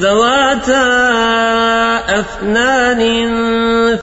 ذواتا أفنان